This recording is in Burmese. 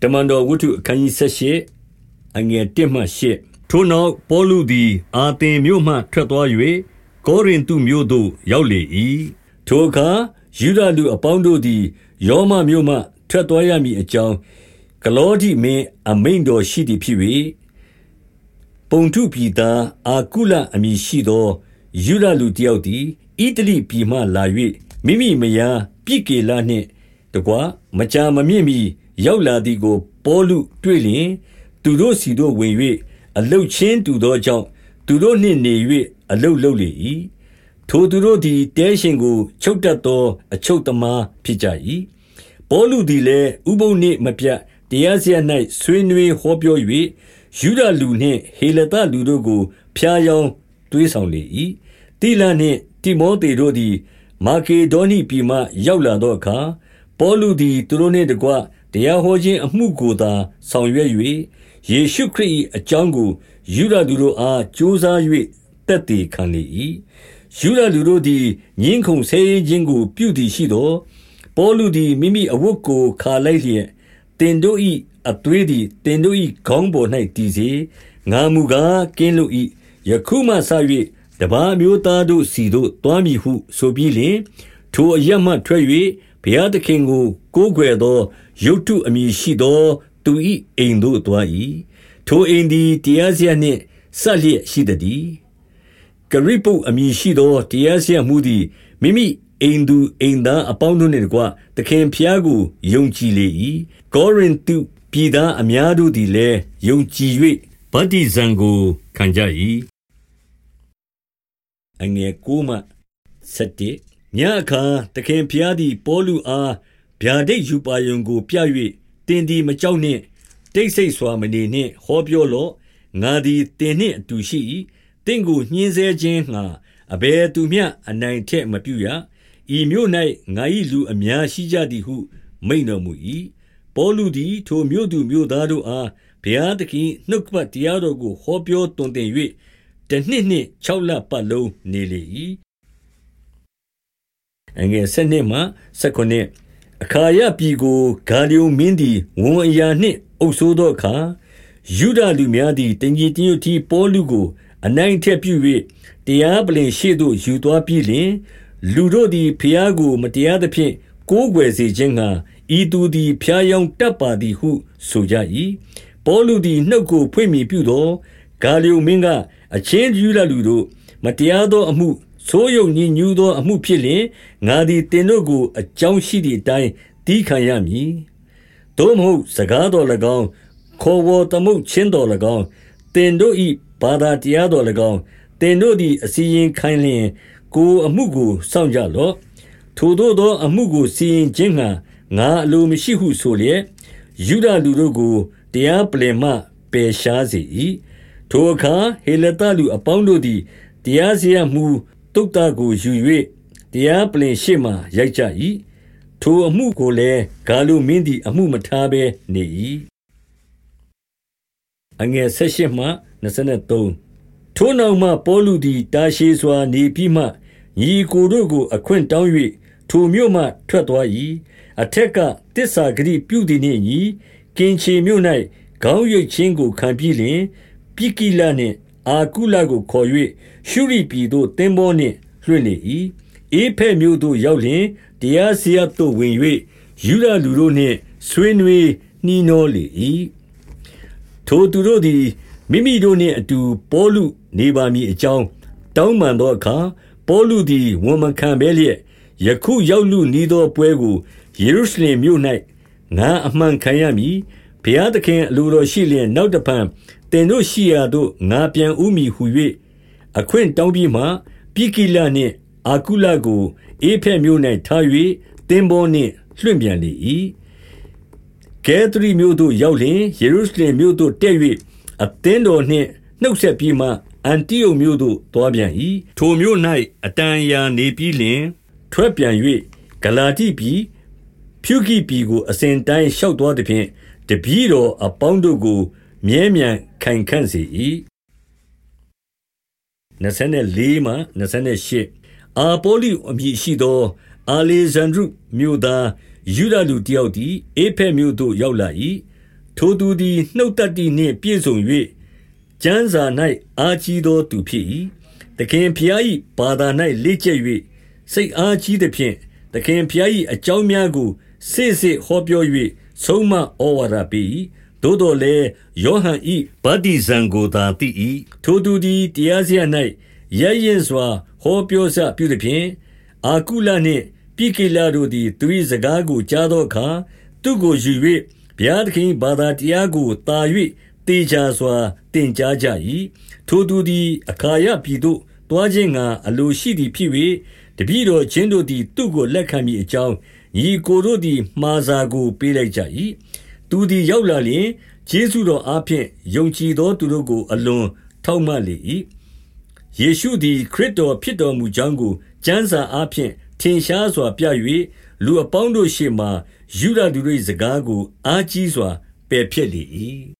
တမန်တော်ဝတ္ထုအခန်းကြီး78အငယ်1မှ8ထိုနောက်ပေါလုသည် အာသင်မြို့မှထွက်သွား၍ကောရိန္တုမြို့သို့ရောက်လေ၏ထိုအခါယူဒလူအပေါင်းတို့သည်ယောမမြို့မှထွက်သွားရမည်အကြောင်းကလောဒိမင်းအမိန်တော်ရှိသည်ဖြစ်၍ပုံထုပြည်သားအာကုလအမည်ရှိသောယူဒလူတယောက်သည်ဣတလိပြည်မှလာ၍မိမိမယားပိကေလနှင့်တကွမကြာမမြင့်မီ ရောက်လာသည်ကို ပေါလုတွေ့လျင်သူတို့စီတို့ဝင်၍အလုတ်ချင်းတူသောကြောင့်သူတို့နှင့်နေ၍အလုတ်လုပ်လေ၏ထိုသူတို့သည်တဲရှင်ကို ချုပ်တတ်သော အချုပ်သမားဖြစ်ကြ၏ပေါလုသည်လည်းဥပုံနှင့်မပြတ်တရားစရ၌ဆွေးနွေးဟောပြော၍ယူဒလူနှင့်ဟေလသလူတို့ကို ဖျားယောင်းတွေးဆောင်လေ၏တိလနှင့်တိမောသေတို့သည် မာကေဒေါနိပြည်မှရောက်လာသောအခါပေါလုသည်သူတို့နှင့်တကွ တရားဟောခြင်းအမှုကိုသာဆောင်ရွက်၍ယေရှုခရစ်၏အကြောင်းကိုယူဒလူတို့အားကြိုးစား၍တက်တည်ခံလေ၏ယူဒလူတို့သည်ငင်းခုန်ဆဲခြင်းကို ပြုသည်ရှိသောပေါလုသည်မိမိအဝတ်ကိုခါလိုက်လျက်တင်တို့၏အသွေးသည်တင်တို့၏ခေါင်းပေါ်၌တည်စေငါမူကားကင်းလို့၏ယခုမှစ၍တပါမျိုးသားတို့စီတို့တွားမည်ဟု ဆိုပြီးလျှင်ထိုအရမှထွက်၍ဘုရားသခင်ကို ကိုးကွယ်သောယုတ်တုအမည်ရှိသော သူ၏အိမ်သို့သွား၏ထိုအိမ်သည် တရားစရာနှင့်ဆက်လျက်ရှိသည်ကရိပုအမည်ရှိသော တရားစရာမှုသည် မိမိအိမ်သူအိမ်သားအပေါင်းတို့နှင့်တကွ သခင်ဖျားကို ယုံကြည်လေ၏ကောရိန္တုပြည်သားအများတို့သည်လည်း ယုံကြည်၍ဗတ္တိဇံကို ခံကြ၏အငယ်9မှ7ညအခါ သခင်ဖျားသည် ပေါလုအား ဗျာဒိတ်ယူပါယုံကို ပြ၍တင်းဒီမကြောက်နှင့် တိတ်ဆိတ်စွာမနေနှင့် ဟောပြောလော့ငါသည်တင်းနှင့်အတူရှိ၏တင့်ကိုညှင်းဆဲခြင်းငှာအဘယ်သူမျှအနိုင်ထက်မပြုရဤမြို့၌ငါ၏လူအများရှိကြသည်ဟု မိန်တော်မူ၏ပေါလုသည်ထိုမြို့သူမြို့သားတို့အားဘုရားသခင်နှုတ်ကပတ်တရားတော်ကိုဟောပြောတွင်တင်၍တနှစ်နှင့်6လပတ်လုံးနေလေ၏အငယ်7နှစ်မှ19 အခါယပြည်ကိုဂါလျုံမင်းသည်ဝန်အရာနှင့်အုပ်ဆိုးသောအခါယူဒလူများသည်တင်ကြီးတင်းတီပေါလုကို အနိုင်ထက်ပြု၍တရားပလင်ရှေ့သို့ယူသွားပြီးလျှင်လူတို့သည်ဖျားကို မတရားသဖြင့်ကိုးကွယ်စေခြင်းငှာဤသူသည်ဖျားယောင်းတတ်ပါသည်ဟုဆိုကြ၏ပေါလုသည်နှုတ်ကိုဖွင့်မိပြုသောဂါလျုံမင်းကအချင်းယူလလူတို့မတရားသောအမှု ဆိုးယုံညစ်ညူးသောအမှုဖြစ်လျင်ငါသည်တင်တို့ကိုအကြောင်းရှိသည့်အတိုင်းတီးခံရမည်။သို့မဟုတ်စကားတော်၎င်းခေါ်ဝေါ်သမုတ်ချင်းတော်၎င်းတင်တို့၏ဘာသာတရားတော်၎င်းတင်တို့သည်အစီရင်ခိုင်းလျင်ကိုအမှုကိုစောင့်ကြလော့။ထိုတို့သောအမှုကိုစီရင်ခြင်းငှာငါအလိုမရှိဟုဆိုလျက်ယူဒလူတို့ကိုတရားပလင်မှပယ်ရှားစေ၏။ထိုအခါဟေလတလူအပေါင်းတို့သည်တရားစီရင်မှု တုတ်တကိုယူ၍တရားပလင်ရှေ့မှရိုက်ကြ၏ထိုအမှုကိုလည်းဂါလုမင်းသည် အမှုမထားဘဲနေ၏အငယ်၁၈မှ23ထိုနောက်မှပေါလုသည်တာရှည်စွာနေပြီးမှညီကိုတို့ကို အခွင့်တောင်း၍ထိုမြို့မှထွက်သွား၏အထက်ကတစ္ဆာဂရိပြုသည်နှင့်ညီကင်ချေမြို့၌ခေါင်းရိပ်ချင်းကိုခံပြီးလျင်ပိကိလနှင့် အာကုလကိုခေါ်၍ရှုရိပြည်သို့သင်္ဘောနှင့်လွှင့်လေ၏အေဖဲမြို့သို့ရောက်လျင်တရားစရပ်သို့ဝင်၍ယူဒလူတို့နှင့်ဆွေးနွေးနှီးနှောလေ၏ထိုသူတို့သည်မိမိတို့နှင့်အတူပေါလုနေပါမည်အကြောင်းတောင်းပန်သောအခါပေါလုသည်ဝန်မခံဘဲလျက်ယခုရောက်လူနီးသောပွဲကိုယေရုရှလင်မြို့၌ငါအမှန်ခံရမည်ဘုရားသခင်အလိုတော်ရှိလျင်နောက်တဖန်တ င်တို့ရှိရာသို့ငါပြန်ဥမည်ဟု၍အခွင့်တောင်းပြီးမှပိကိလနှင့်အာကုလကိုအေဖက်မြို့၌ထား၍သင်္ဘောနှင့် လွှင့်ပြန်လေ၏ကဲသရီမြို့သို့ရောက်လျင် ယေရုရှလင်မြို့သို့တက်၍အသင်းတော်နှင့် နှုတ်ဆက်ပြီးမှ အန်တီယုတ်မြို့သို့ သွားပြန်၏ထိုမြို့၌အတန်ရာနေပြီးလျင် ထွက်ပြန်၍ဂလာတိပြည် ဖြူကိပြည်ကို အစဉ်တိုင်းလျှောက်သွားသည်ဖြင့် တပည့်တော်အပေါင်းတို့ကို မြဲမြံခိုင်ခန့်စေ၏24မှ28အာပေါလိအမည်ရှိသော အာလေဇန္ဒြုမြို့သားယူဒလူတယောက်သည်အေဖက်မြို့သို့ရောက်လာ၏ထိုသူသည်နှုတ်တတ္တိနှင့်ပြည့်စုံ၍ကျမ်းစာ၌အားကြီးသောသူဖြစ်၏သခင်ဖျား၏ဘာသာ၌လေ့ကျက်၍စိတ်အားကြီးသဖြင့်သခင်ဖျား၏အကြောင်းများကိုစစ်စစ်ဟောပြော၍ဆုံးမဩဝါဒပေး၏ သို့တော်လည်းယောဟန်၏ဗတ္တိဇံကိုသာသိ၏ထိုသူသည်တရားစရာ၌ရရင်စွာ ဟောပြောစပြုသည်ဖြင့်အာကုလနှင့်ပိကိလတို့သည်သူ၏စကားကိုကြားသောအခါသူကိုယူ၍ဘုရားသခင်ဘာသာတရားကိုတာ၍တေချာစွာတင်ကြားကြ၏ထိုသူသည်အခါရပြည်သို့တွားခြင်းငါအလိုရှိသည်ဖြစ်၍တပည့်တော်ချင်းတို့သည်သူ့ကိုလက်ခံမိအကြောင်းညီကိုတို့သည်မှားစာကိုပေးလိုက်ကြ၏ သူသည်ရောက်လာလျင်ယေရှုတော်အားဖြင့်ယုံကြည်သောသူတို့ကို အလွန်ထောက်မလေ၏ယေရှုသည် ခရစ်တော်ဖြစ်တော်မူကြောင်းကိုကျမ်းစာအားဖြင့်ထင်ရှားစွာပြ၍လူအပေါင်းတို့ရှေ့မှယုဒသူတို့၏စကားကို အားကြီးစွာပယ်ဖျက်လေ၏